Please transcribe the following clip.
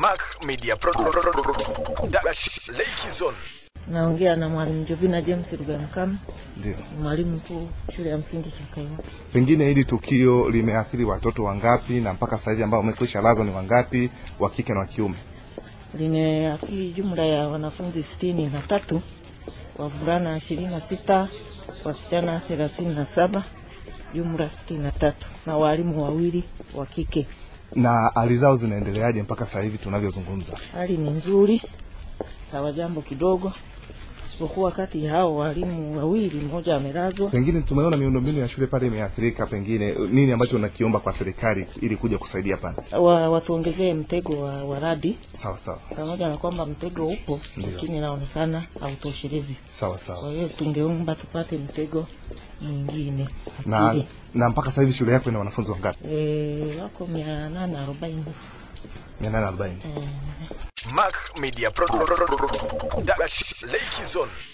Mac Media Pro Dash Lake Zone. Naongea na mwalimu Jovina James Rugamkam, Ndio. mwalimu mkuu shule ya msingi Chakaiwa. Pengine hili tukio limeathiri watoto wangapi na mpaka sasa hivi ambao wamekwisha lazo ni wangapi wa kike na wa kiume? Limeathiri jumla ya wanafunzi sitini na tatu, wavulana ishirini na sita, wasichana thelathini na saba, jumla sitini na tatu na walimu wawili wa kike. Na hali zao zinaendeleaje mpaka sasa hivi tunavyozungumza? Hali ni nzuri, sawa jambo kidogo, isipokuwa kati hao walimu wawili mmoja amelazwa. Pengine tumeona miundombinu ya shule pale imeathirika, pengine nini ambacho unakiomba kwa serikali ili kuja kusaidia pale? Wa, watuongezee mtego wa, wa radi Sawa sawa pamoja na kwamba mtego upo lakini inaonekana hautoshelezi. sawa sawa, Kwa hiyo tungeomba tupate mtego mwingine. Na, na mpaka sasa hivi shule yako ina wanafunzi wangapi? eh, wako mia nane arobaini. 840. Eh, Mac Media Pro Dash Lake Zone.